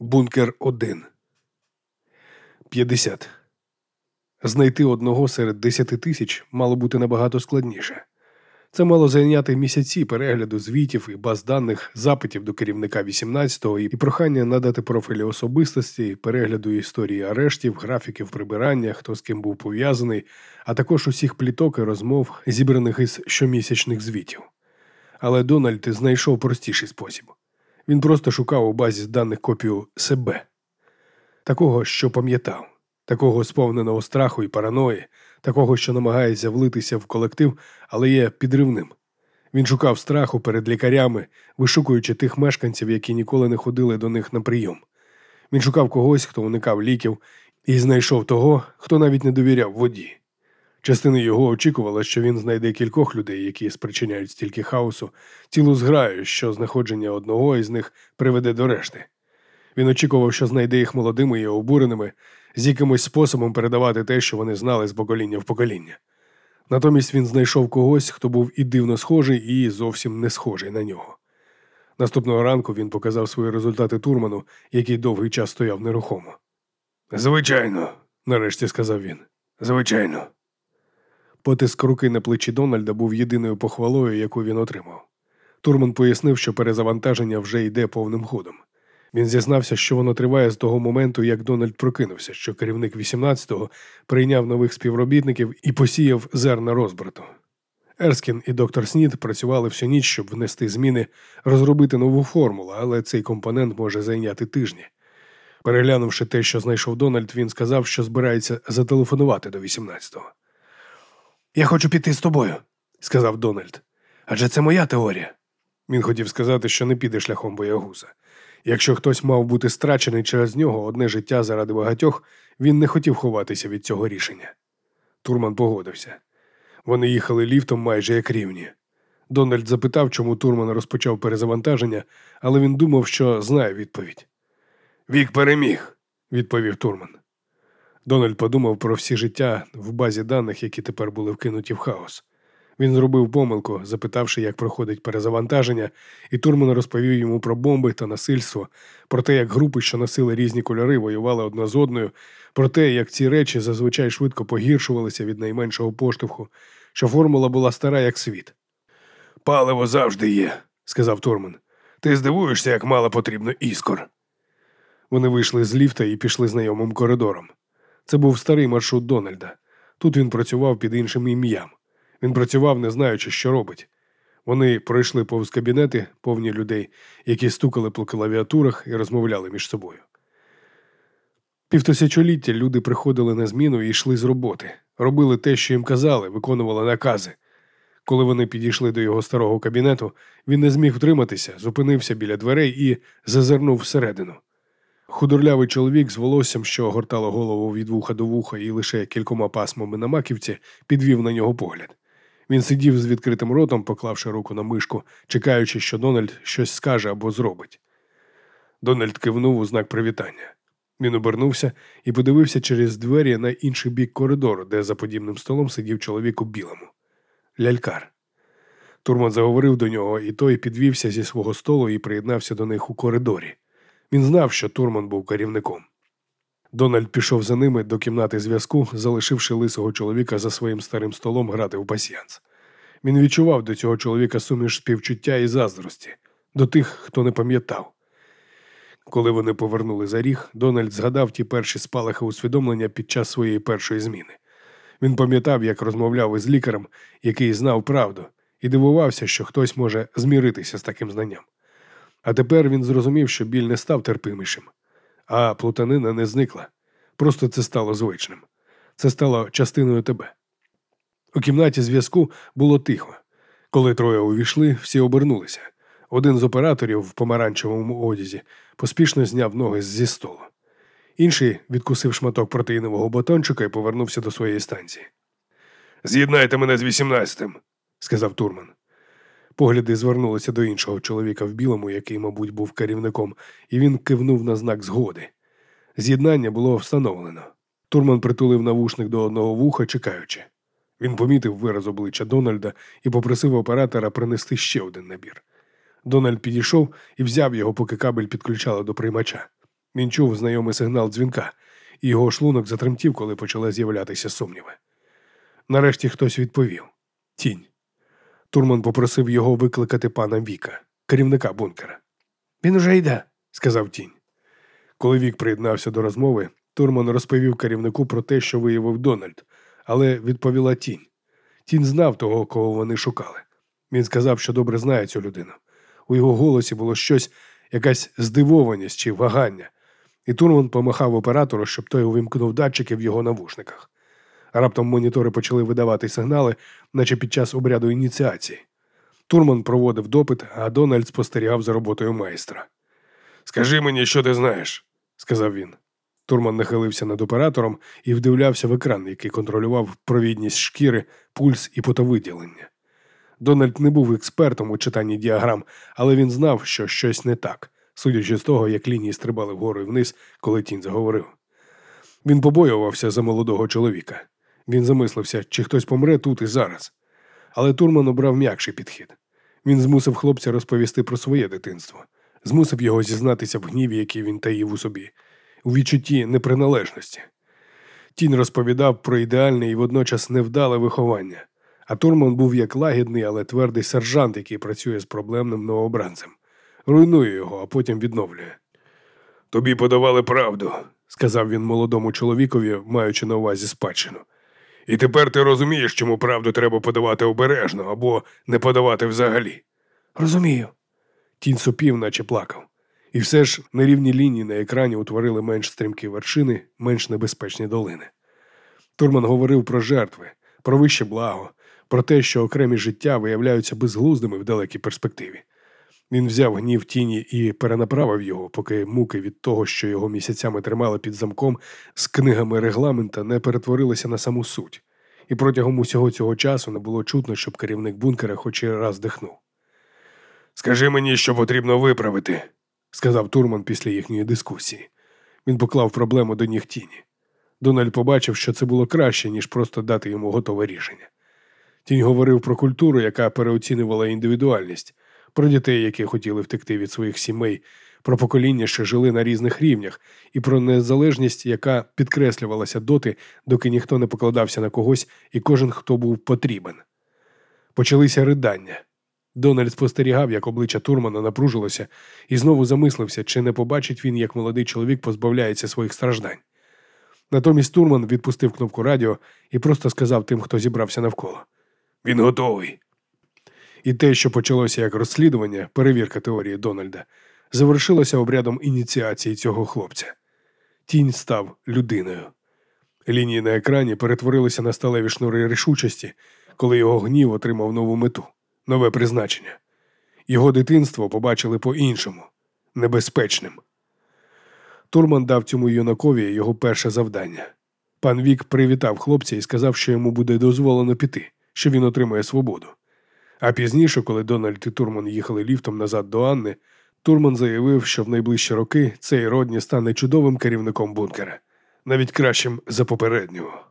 Бункер 1 50. Знайти одного серед десяти тисяч мало бути набагато складніше. Це мало зайняти місяці перегляду звітів і баз даних, запитів до керівника 18-го і прохання надати профілі особистості, перегляду історії арештів, графіків прибирання, хто з ким був пов'язаний, а також усіх пліток і розмов, зібраних із щомісячних звітів. Але Дональд знайшов простіший спосіб. Він просто шукав у базі даних копію себе, такого, що пам'ятав, такого сповненого страху і параної, такого, що намагається влитися в колектив, але є підривним. Він шукав страху перед лікарями, вишукуючи тих мешканців, які ніколи не ходили до них на прийом. Він шукав когось, хто уникав ліків, і знайшов того, хто навіть не довіряв воді. Частина його очікувала, що він знайде кількох людей, які спричиняють стільки хаосу, цілу зграю, що знаходження одного із них приведе до решти. Він очікував, що знайде їх молодими і обуреними, з якимось способом передавати те, що вони знали з покоління в покоління. Натомість він знайшов когось, хто був і дивно схожий, і зовсім не схожий на нього. Наступного ранку він показав свої результати Турману, який довгий час стояв нерухомо. Звичайно, нарешті сказав він. Звичайно. Потиск руки на плечі Дональда був єдиною похвалою, яку він отримав. Турман пояснив, що перезавантаження вже йде повним ходом. Він зізнався, що воно триває з того моменту, як Дональд прокинувся, що керівник 18-го прийняв нових співробітників і посіяв зерна розбрату. Ерскін і доктор Снід працювали всю ніч, щоб внести зміни, розробити нову формулу, але цей компонент може зайняти тижні. Переглянувши те, що знайшов Дональд, він сказав, що збирається зателефонувати до 18-го. Я хочу піти з тобою, сказав Дональд. Адже це моя теорія. Він хотів сказати, що не піде шляхом боягуза. Якщо хтось мав бути страчений через нього одне життя заради багатьох, він не хотів ховатися від цього рішення. Турман погодився. Вони їхали ліфтом майже як рівні. Дональд запитав, чому Турман розпочав перезавантаження, але він думав, що знає відповідь. Вік переміг, відповів Турман. Дональд подумав про всі життя в базі даних, які тепер були вкинуті в хаос. Він зробив помилку, запитавши, як проходить перезавантаження, і Турман розповів йому про бомби та насильство, про те, як групи, що носили різні кольори, воювали одна з одною, про те, як ці речі зазвичай швидко погіршувалися від найменшого поштовху, що формула була стара, як світ. Паливо завжди є, сказав Турман. Ти здивуєшся, як мало потрібно іскор. Вони вийшли з ліфта і пішли знайомим коридором. Це був старий маршрут Дональда. Тут він працював під іншим ім'ям. Він працював, не знаючи, що робить. Вони пройшли повз кабінети, повні людей, які стукали по клавіатурах і розмовляли між собою. Півтисячоліття люди приходили на зміну і йшли з роботи, робили те, що їм казали, виконували накази. Коли вони підійшли до його старого кабінету, він не зміг втриматися, зупинився біля дверей і зазирнув всередину. Худорлявий чоловік з волоссям, що огортало голову від вуха до вуха і лише кількома пасмами на маківці, підвів на нього погляд. Він сидів з відкритим ротом, поклавши руку на мишку, чекаючи, що Дональд щось скаже або зробить. Дональд кивнув у знак привітання. Він обернувся і подивився через двері на інший бік коридору, де за подібним столом сидів чоловік у білому. Лялькар. Турман заговорив до нього, і той підвівся зі свого столу і приєднався до них у коридорі. Він знав, що Турман був керівником. Дональд пішов за ними до кімнати зв'язку, залишивши лисого чоловіка за своїм старим столом грати в пасіянс. Він відчував до цього чоловіка суміш співчуття і заздрості, до тих, хто не пам'ятав. Коли вони повернули за ріг, Дональд згадав ті перші спалахи усвідомлення під час своєї першої зміни. Він пам'ятав, як розмовляв із лікарем, який знав правду, і дивувався, що хтось може зміритися з таким знанням. А тепер він зрозумів, що біль не став терпимішим, а плутанина не зникла. Просто це стало звичним. Це стало частиною тебе. У кімнаті зв'язку було тихо. Коли троє увійшли, всі обернулися. Один з операторів в помаранчевому одязі поспішно зняв ноги зі столу. Інший відкусив шматок протеїнового батончика і повернувся до своєї станції. З'єднайте мене з вісімнадцятим, сказав Турман. Погляди звернулися до іншого чоловіка в білому, який, мабуть, був керівником, і він кивнув на знак згоди. З'єднання було встановлено. Турман притулив навушник до одного вуха, чекаючи. Він помітив вираз обличчя Дональда і попросив оператора принести ще один набір. Дональд підійшов і взяв його, поки кабель підключали до приймача. Він чув знайомий сигнал дзвінка, і його шлунок затремтів, коли почали з'являтися сумніви. Нарешті хтось відповів тінь. Турман попросив його викликати пана Віка, керівника бункера. Він уже йде, сказав тінь. Коли Вік приєднався до розмови, Турман розповів керівнику про те, що виявив Дональд, але відповіла тінь. Тінь знав того, кого вони шукали. Він сказав, що добре знає цю людину. У його голосі було щось, якась здивованість чи вагання, і Турман помахав оператору, щоб той увімкнув датчики в його навушниках. Раптом монітори почали видавати сигнали, наче під час обряду ініціації. Турман проводив допит, а Дональд спостерігав за роботою майстра. Скажи мені, що ти знаєш, сказав він. Турман нахилився над оператором і вдивлявся в екран, який контролював провідність шкіри, пульс і потовиділення. Дональд не був експертом у читанні діаграм, але він знав, що щось не так, судячи з того, як лінії стрибали вгору і вниз, коли тінь заговорив. Він побоювався за молодого чоловіка. Він замислився, чи хтось помре тут і зараз. Але Турман обрав м'якший підхід. Він змусив хлопця розповісти про своє дитинство, змусив його зізнатися в гніві, який він таїв у собі, у відчутті неприналежності. Тінь розповідав про ідеальне і водночас невдале виховання, а Турман був як лагідний, але твердий сержант, який працює з проблемним новобранцем. Руйнує його, а потім відновлює. Тобі подавали правду, сказав він молодому чоловікові, маючи на увазі спадщину. І тепер ти розумієш, чому правду треба подавати обережно або не подавати взагалі. Розумію. Тінь сопів, наче плакав. І все ж нерівні лінії на екрані утворили менш стрімкі вершини, менш небезпечні долини. Турман говорив про жертви, про вище благо, про те, що окремі життя виявляються безглуздими в далекій перспективі. Він взяв гнів тіні і перенаправив його, поки муки від того, що його місяцями тримали під замком з книгами регламента, не перетворилися на саму суть, і протягом усього цього часу не було чутно, щоб керівник бункера хоч і раз дихнув. Скажи мені, що потрібно виправити, сказав Турман після їхньої дискусії. Він поклав проблему до ніг тіні. Дональд побачив, що це було краще, ніж просто дати йому готове рішення. Тінь говорив про культуру, яка переоцінювала індивідуальність, про дітей, які хотіли втекти від своїх сімей, про покоління, що жили на різних рівнях, і про незалежність, яка підкреслювалася доти, доки ніхто не покладався на когось і кожен, хто був потрібен. Почалися ридання. Дональд спостерігав, як обличчя Турмана напружилося, і знову замислився, чи не побачить він, як молодий чоловік позбавляється своїх страждань. Натомість Турман відпустив кнопку радіо і просто сказав тим, хто зібрався навколо. Він готовий. І те, що почалося як розслідування, перевірка теорії Дональда, завершилося обрядом ініціації цього хлопця. Тінь став людиною. Лінії на екрані перетворилися на сталеві шнури рішучості, коли його гнів отримав нову мету, нове призначення. Його дитинство побачили по-іншому, небезпечним. Турман дав цьому юнакові його перше завдання. Пан Вік привітав хлопця і сказав, що йому буде дозволено піти, що він отримає свободу. А пізніше, коли Дональд і Турман їхали ліфтом назад до Анни, Турман заявив, що в найближчі роки цей Родні стане чудовим керівником бункера, навіть кращим за попереднього.